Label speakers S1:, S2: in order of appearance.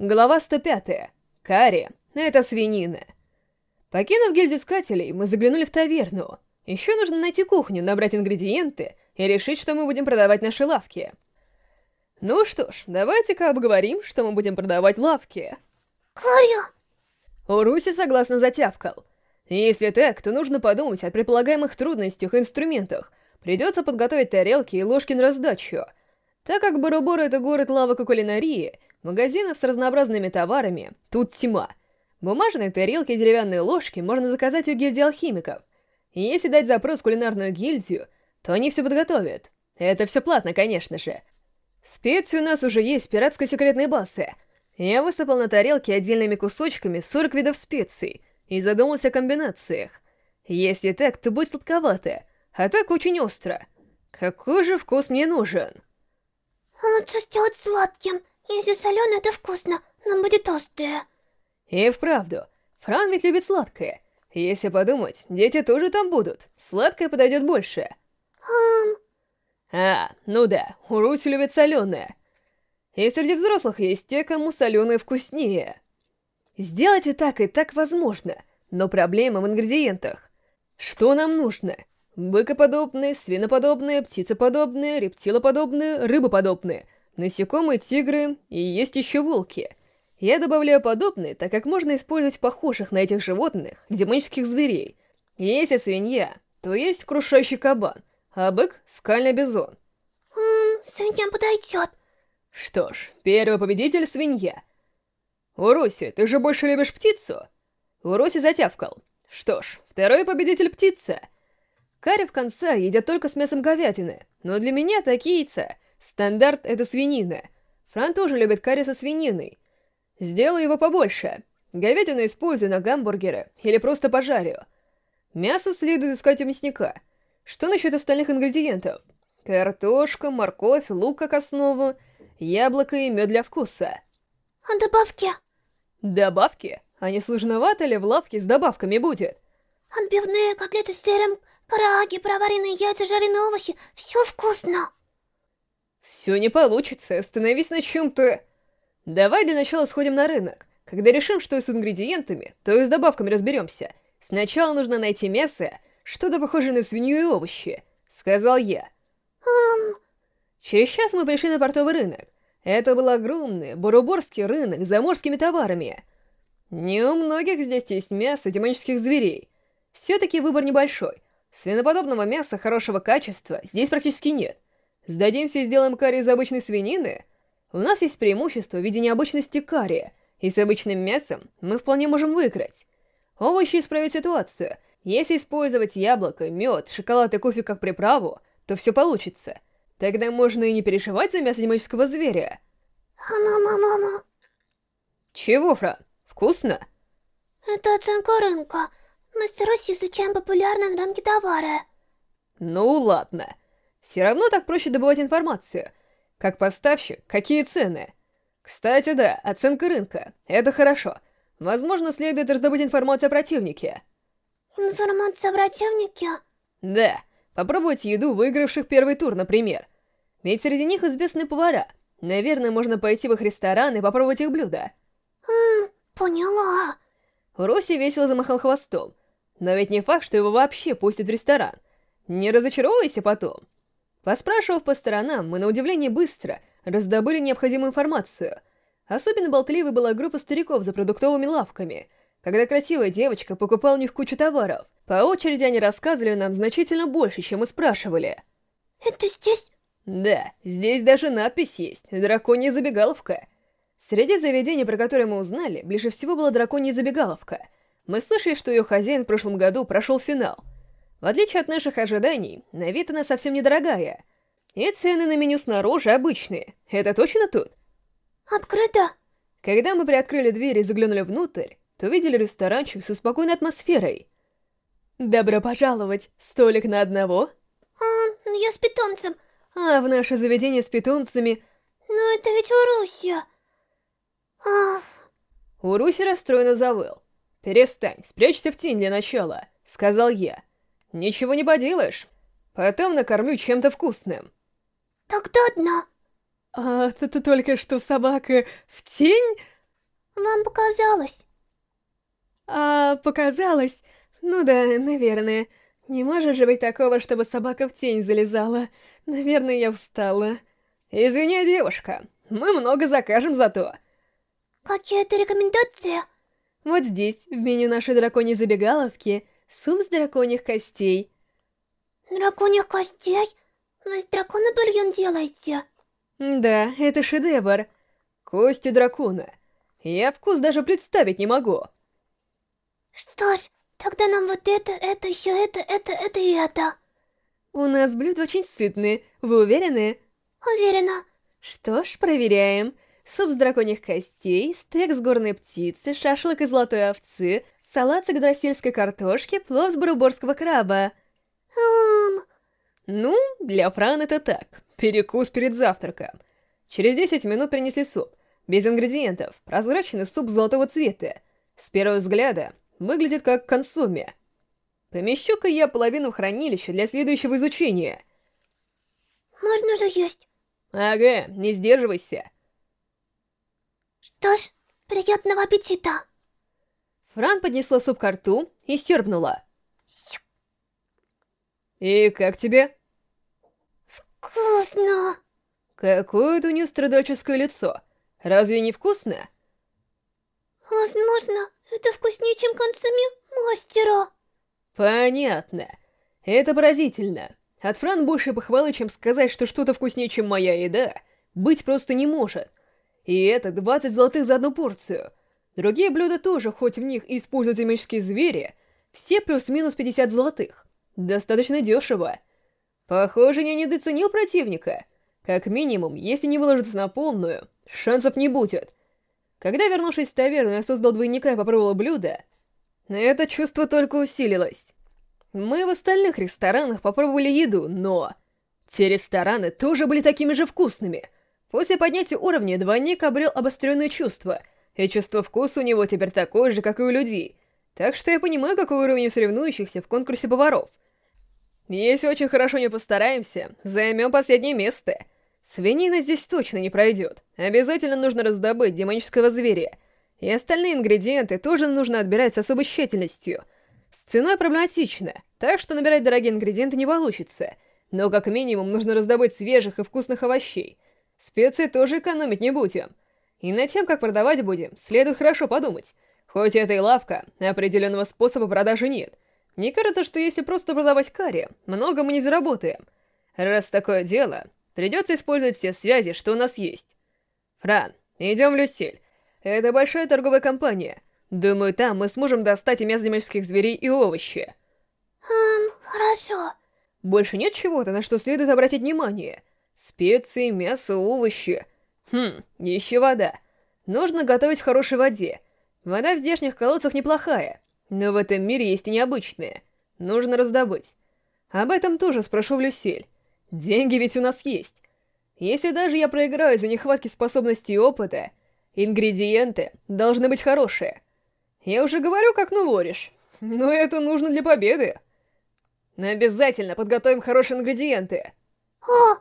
S1: Глава 105. Карри. Это свинина. Покинув гильдию искателей, мы заглянули в таверну. Еще нужно найти кухню, набрать ингредиенты и решить, что мы будем продавать наши лавки. Ну что ж, давайте-ка обговорим, что мы будем продавать в лавке.
S2: Карри!
S1: Уруси согласно затявкал. Если так, то нужно подумать о предполагаемых трудностях и инструментах. Придется подготовить тарелки и ложки на раздачу. Так как Боробор — это город лавок и кулинарии, магазинов с разнообразными товарами тут тьма. Бумажные тарелки и деревянные ложки можно заказать у гильдии алхимиков. И если дать запрос в кулинарную гильдию, то они все подготовят. Это все платно, конечно же. Специи у нас уже есть в пиратской секретной базе. Я высыпал на тарелки отдельными кусочками 40 видов специй и задумался о комбинациях. Если так, то будет сладковато, а так очень остро. Какой же вкус мне нужен?
S2: Лучше сделать сладким. Если соленое, это вкусно, но будет острое.
S1: И вправду, Фран ведь любит сладкое. Если подумать, дети тоже там будут. Сладкое подойдет больше.
S2: Ам...
S1: А, ну да, Руси любит соленое. И среди взрослых есть те, кому соленое вкуснее. Сделать и так, и так возможно, но проблема в ингредиентах. Что нам нужно? Быкоподобные, свиноподобные, птицеподобные, рептилоподобные, рыбоподобные, насекомые, тигры и есть еще волки. Я добавляю подобные, так как можно использовать похожих на этих животных демонических зверей. Если свинья, то есть крушащий кабан, а бык — скальный бизон.
S2: Ммм, свинья подойдет.
S1: Что ж, первый победитель — свинья. Уруси, ты же больше любишь птицу? Уруси затявкал. Что ж, второй победитель — птица. Карри в конце едят только с мясом говядины, но для меня такие яйца. Стандарт — это свинина. Фран тоже любит карри со свининой. Сделаю его побольше. Говядину использую на гамбургеры или просто пожарю. Мясо следует искать у мясника. Что насчет остальных ингредиентов? Картошка, морковь, лук как основу, яблоко и мед для вкуса.
S2: А добавки?
S1: Добавки? А не сложновато ли в лавке с добавками будет?
S2: Отбивные котлеты с сыром, караги, проваренные яйца, жареные овощи. Все вкусно.
S1: Все не получится, остановись на чем-то... Давай для начала сходим на рынок. Когда решим, что с ингредиентами, то и с добавками разберемся. Сначала нужно найти мясо, что-то похожее на свинью и овощи, сказал я.
S2: Эм...
S1: Через час мы пришли на портовый рынок. Это был огромный Буруборский рынок с заморскими товарами. Не у многих здесь есть мясо демонических зверей. Все-таки выбор небольшой. Свиноподобного мяса хорошего качества здесь практически нет. Сдадимся и сделаем карри из обычной свинины? У нас есть преимущество в виде необычности карри, и с обычным мясом мы вполне можем выиграть. Овощи исправят ситуацию. Если использовать яблоко, мед, шоколад и кофе как приправу, то все получится. Тогда можно и не переживать за мясо демонического зверя.
S2: Ама-ма-ма-ма.
S1: Чего, Фран? Вкусно?
S2: Это оценка рынка. Мы с Россией изучаем популярные на рынке товары.
S1: Ну ладно. Все равно так проще добывать информацию. Как поставщик, какие цены? Кстати, да, оценка рынка. Это хорошо. Возможно, следует раздобыть информацию о противнике.
S2: Информация о противнике?
S1: Да. Попробовать еду выигравших первый тур, например. Ведь среди них известные повара. Наверное, можно пойти в их ресторан и попробовать их блюда.
S2: Хм, поняла.
S1: Роси весело замахал хвостом. Но ведь не факт, что его вообще пустят в ресторан. Не разочаровывайся потом. Поспрашивав по сторонам, мы на удивление быстро раздобыли необходимую информацию. Особенно болтливой была группа стариков за продуктовыми лавками. Когда красивая девочка покупала у них кучу товаров, по очереди они рассказывали нам значительно больше, чем мы спрашивали.
S2: Это здесь?
S1: Да, здесь даже надпись есть «Драконья забегаловка». Среди заведений, про которые мы узнали, ближе всего была драконья забегаловка. Мы слышали, что ее хозяин в прошлом году прошел финал. В отличие от наших ожиданий, на вид она совсем недорогая. И цены на меню снаружи обычные. Это точно тут?
S2: Открыто.
S1: Когда мы приоткрыли дверь и заглянули внутрь, то увидели ресторанчик со спокойной атмосферой. «Добро пожаловать! Столик на одного?»
S2: А, я с питомцем.
S1: А в наше заведение с питомцами...
S2: Но это ведь Уруся. А...
S1: Уруси расстроенно завыл. «Перестань, спрячься в тень для начала», — сказал я. «Ничего не поделаешь. Потом накормлю чем-то вкусным».
S2: Тогда одна.
S1: «А ты, ты только что собака в тень?»
S2: Вам показалось.
S1: А, показалось? Ну да, наверное. Не может же быть такого, чтобы собака в тень залезала. Наверное, я устала. Извини, девушка, мы много закажем зато.
S2: Какие-то рекомендации?
S1: Вот здесь, в меню нашей драконьей забегаловки, суп с драконьих костей.
S2: Драконьих костей? Вы из дракона бульон делаете?
S1: Да, это шедевр. Кости дракона. Я вкус даже представить не могу.
S2: Что ж, тогда нам вот это, это, еще это, это, это и это.
S1: У нас блюда очень сытные, вы уверены?
S2: Уверена.
S1: Что ж, проверяем. Суп с драконьих костей, стейк с горной птицы, шашлык из золотой овцы, салат с игдрасильской картошки, плов с баруборского краба.
S2: Ммм...
S1: Ну, для Фран это так. Перекус перед завтраком. Через 10 минут принесли суп. Без ингредиентов. Прозрачный суп золотого цвета. С первого взгляда выглядит как консуме. Помещу-ка я половину хранилища для следующего изучения.
S2: Можно же есть.
S1: Ага, не сдерживайся.
S2: Что ж, приятного аппетита.
S1: Фран поднесла суп к рту и стерпнула. И как тебе?
S2: Вкусно.
S1: Какое-то у нее страдальческое лицо. Разве не вкусно?
S2: Возможно, это вкуснее, чем консоме мастера.
S1: Понятно. Это поразительно. От Фран больше похвалы, чем сказать, что что-то вкуснее, чем моя еда, быть просто не может. И это 20 золотых за одну порцию. Другие блюда тоже, хоть в них и используют демонические звери, все плюс-минус 50 золотых. Достаточно дешево. Похоже, я недооценил противника. Как минимум, если не выложиться на полную, шансов не будет. Когда, вернувшись в таверну, я создал двойника и попробовал блюдо, это чувство только усилилось. Мы в остальных ресторанах попробовали еду, но... Те рестораны тоже были такими же вкусными. После поднятия уровня двойник обрел обостренные чувства, и чувство вкуса у него теперь такое же, как и у людей. Так что я понимаю, какой уровень соревнующихся в конкурсе поваров. Если очень хорошо не постараемся, займем последнее место. Свинина здесь точно не пройдет. Обязательно нужно раздобыть демонического зверя. И остальные ингредиенты тоже нужно отбирать с особой тщательностью — с ценой проблематично, так что набирать дорогие ингредиенты не получится. Но как минимум нужно раздобыть свежих и вкусных овощей. Специи тоже экономить не будем. И над тем, как продавать будем, следует хорошо подумать. Хоть это и лавка, определенного способа продажи нет. Мне кажется, что если просто продавать карри, много мы не заработаем. Раз такое дело, придется использовать все связи, что у нас есть. Фран, идем в Люсиль. Это большая торговая компания — Думаю, там мы сможем достать и мясо демонических зверей и овощи.
S2: Хм, хорошо.
S1: Больше нет чего-то, на что следует обратить внимание? Специи, мясо, овощи. Хм, еще вода. Нужно готовить в хорошей воде. Вода в здешних колодцах неплохая, но в этом мире есть и необычная. Нужно раздобыть. Об этом тоже спрошу в Люсель. Деньги ведь у нас есть. Если даже я проиграю из-за нехватки способностей и опыта, ингредиенты должны быть хорошие. Я уже говорю, как ну воришь. Но это нужно для победы. Обязательно подготовим хорошие ингредиенты.
S2: О,